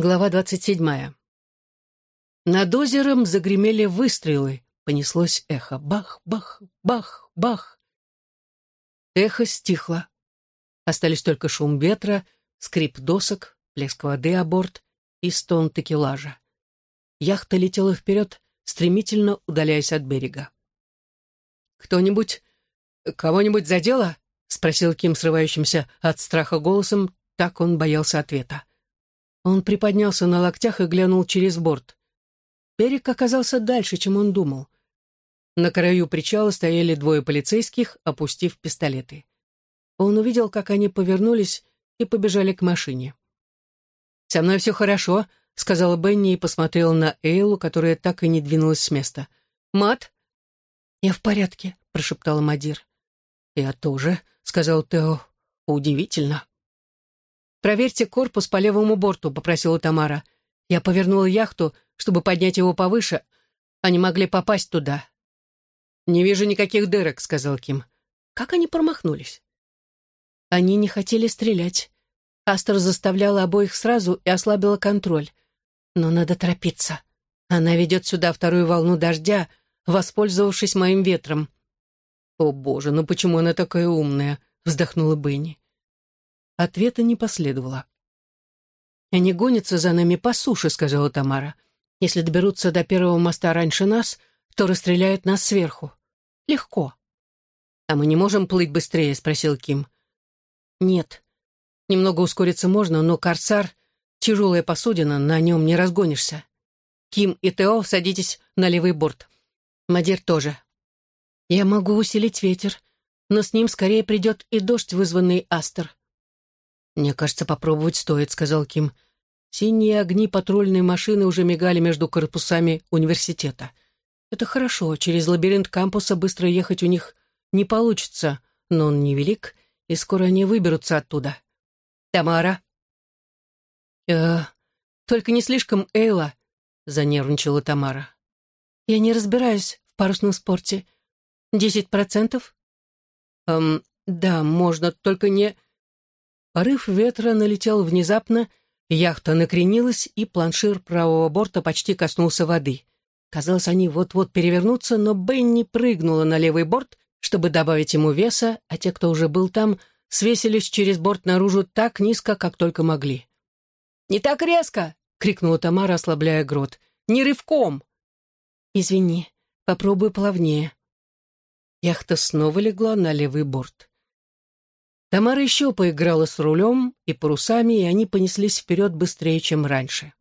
Глава двадцать седьмая. Над озером загремели выстрелы, понеслось эхо. Бах, бах, бах, бах. Эхо стихло. Остались только шум ветра, скрип досок, плеск воды о борт и стон текелажа. Яхта летела вперед, стремительно удаляясь от берега. «Кто-нибудь... кого-нибудь задело?» — спросил Ким срывающимся от страха голосом, так он боялся ответа. Он приподнялся на локтях и глянул через борт. Берег оказался дальше, чем он думал. На краю причала стояли двое полицейских, опустив пистолеты. Он увидел, как они повернулись и побежали к машине. «Со мной все хорошо», — сказала Бенни и посмотрела на Эйлу, которая так и не двинулась с места. «Мат?» «Я в порядке», — прошептала Мадир. «Я тоже», — сказал Тео. «Удивительно». «Проверьте корпус по левому борту», — попросила Тамара. Я повернула яхту, чтобы поднять его повыше. Они могли попасть туда. «Не вижу никаких дырок», — сказал Ким. «Как они промахнулись?» Они не хотели стрелять. Астер заставляла обоих сразу и ослабила контроль. Но надо торопиться. Она ведет сюда вторую волну дождя, воспользовавшись моим ветром. «О, боже, ну почему она такая умная?» — вздохнула Бенни. Ответа не последовало. «Они гонятся за нами по суше», — сказала Тамара. «Если доберутся до первого моста раньше нас, то расстреляют нас сверху. Легко». «А мы не можем плыть быстрее?» — спросил Ким. «Нет. Немного ускориться можно, но «Корсар» — тяжелая посудина, на нем не разгонишься. Ким и Тео садитесь на левый борт. Мадир тоже. Я могу усилить ветер, но с ним скорее придет и дождь, вызванный Астер. «Мне кажется, попробовать стоит», — сказал Ким. Синие огни патрульной машины уже мигали между корпусами университета. Это хорошо, через лабиринт кампуса быстро ехать у них не получится, но он невелик, и скоро они выберутся оттуда. «Тамара?» «Э, только не слишком Эйла», — занервничала Тамара. «Я не разбираюсь в парусном спорте. Десять процентов?» «Эм, да, можно, только не...» Порыв ветра налетел внезапно, яхта накренилась, и планшир правого борта почти коснулся воды. Казалось, они вот-вот перевернутся, но Бенни прыгнула на левый борт, чтобы добавить ему веса, а те, кто уже был там, свесились через борт наружу так низко, как только могли. «Не так резко!» — крикнула Тамара, ослабляя грот. «Не рывком!» «Извини, попробую плавнее». Яхта снова легла на левый борт. Тамара еще поиграла с рулем и парусами, и они понеслись вперед быстрее, чем раньше.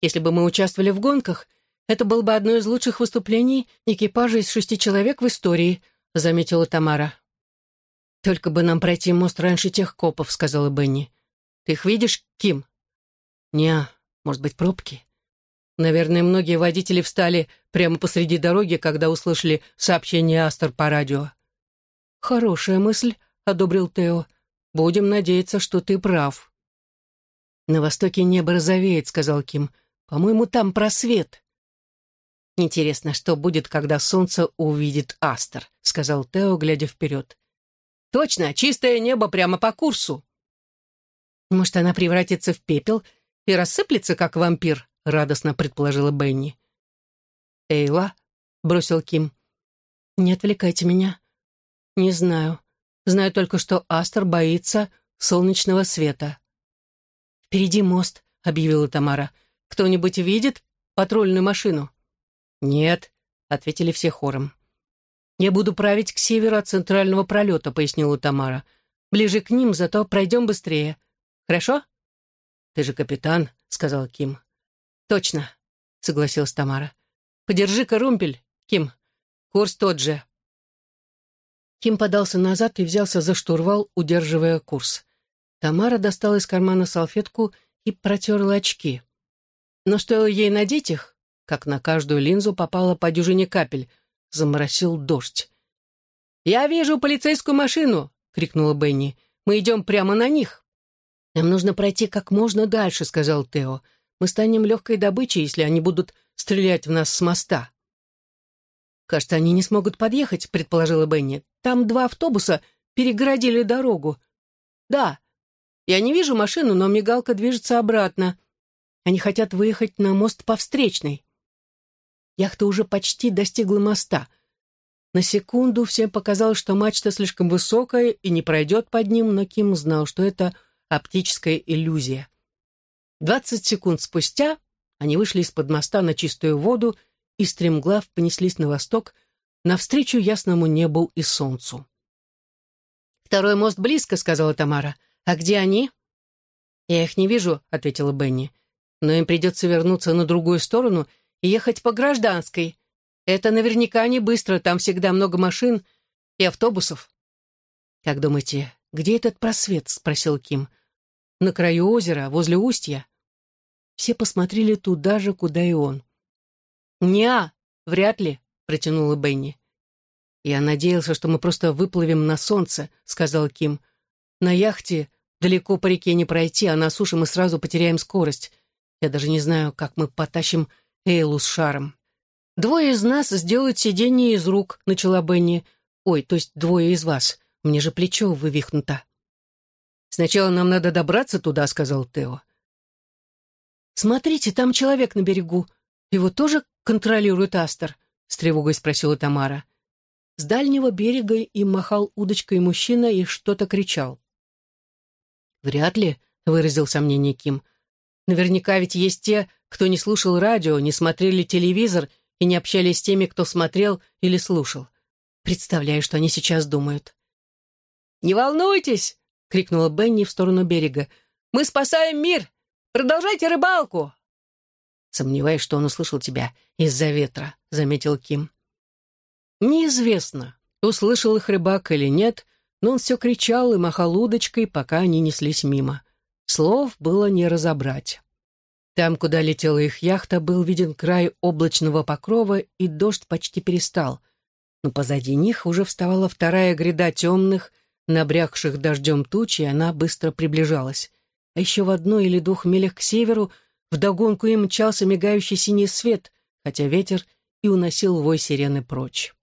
Если бы мы участвовали в гонках, это было бы одно из лучших выступлений экипажа из шести человек в истории, заметила Тамара. «Только бы нам пройти мост раньше тех копов», — сказала Бенни. «Ты их видишь, Ким?» «Не, может быть, пробки?» Наверное, многие водители встали прямо посреди дороги, когда услышали сообщение Астер по радио. «Хорошая мысль», — одобрил Тео. «Будем надеяться, что ты прав». «На востоке небо розовеет», — сказал Ким. «По-моему, там просвет». «Интересно, что будет, когда солнце увидит Астер», — сказал Тео, глядя вперед. «Точно, чистое небо прямо по курсу». «Может, она превратится в пепел и рассыплется, как вампир», — радостно предположила Бенни. «Эйла», — бросил Ким. «Не отвлекайте меня». «Не знаю. Знаю только, что Астер боится солнечного света. «Впереди мост», — объявила Тамара. «Кто-нибудь видит патрульную машину?» «Нет», — ответили все хором. «Я буду править к северу от центрального пролета», — пояснила Тамара. «Ближе к ним, зато пройдем быстрее. Хорошо?» «Ты же капитан», — сказал Ким. «Точно», — согласилась Тамара. «Подержи-ка румпель, Ким. Курс тот же. Ким подался назад и взялся за штурвал, удерживая курс. Тамара достала из кармана салфетку и протерла очки. Но стоило ей надеть их, как на каждую линзу попало по дюжине капель. Заморосил дождь. «Я вижу полицейскую машину!» — крикнула Бенни. «Мы идем прямо на них!» «Нам нужно пройти как можно дальше», — сказал Тео. «Мы станем легкой добычей, если они будут стрелять в нас с моста». «Кажется, они не смогут подъехать», — предположила Бенни. «Там два автобуса перегородили дорогу». «Да, я не вижу машину, но мигалка движется обратно. Они хотят выехать на мост по встречной. Яхта уже почти достигла моста. На секунду всем показалось, что мачта слишком высокая и не пройдет под ним, но Ким знал, что это оптическая иллюзия. Двадцать секунд спустя они вышли из-под моста на чистую воду и стремглав понеслись на восток, навстречу ясному небу и солнцу. «Второй мост близко», — сказала Тамара. «А где они?» «Я их не вижу», — ответила Бенни. «Но им придется вернуться на другую сторону и ехать по гражданской. Это наверняка не быстро, там всегда много машин и автобусов». «Как думаете, где этот просвет?» — спросил Ким. «На краю озера, возле устья». Все посмотрели туда же, куда и он. «Не-а, вряд ли», — протянула Бенни. «Я надеялся, что мы просто выплывем на солнце», — сказал Ким. «На яхте далеко по реке не пройти, а на суше мы сразу потеряем скорость. Я даже не знаю, как мы потащим Эйлу с шаром». «Двое из нас сделают сиденье из рук», — начала Бенни. «Ой, то есть двое из вас. Мне же плечо вывихнуто». «Сначала нам надо добраться туда», — сказал Тео. «Смотрите, там человек на берегу. Его тоже контролирует Астер?» — с тревогой спросила Тамара. С дальнего берега им махал удочкой мужчина и что-то кричал. «Вряд ли», — выразил сомнение Ким. «Наверняка ведь есть те, кто не слушал радио, не смотрели телевизор и не общались с теми, кто смотрел или слушал. Представляю, что они сейчас думают». «Не волнуйтесь!» — крикнула Бенни в сторону берега. «Мы спасаем мир! Продолжайте рыбалку!» «Сомневаюсь, что он услышал тебя из-за ветра», — заметил Ким. Неизвестно, услышал их рыбак или нет, но он все кричал и махал удочкой, пока они неслись мимо. Слов было не разобрать. Там, куда летела их яхта, был виден край облачного покрова, и дождь почти перестал. Но позади них уже вставала вторая гряда темных, набрякших дождем тучи, и она быстро приближалась а еще в одной или двух милях к северу вдогонку им мчался мигающий синий свет, хотя ветер и уносил вой сирены прочь.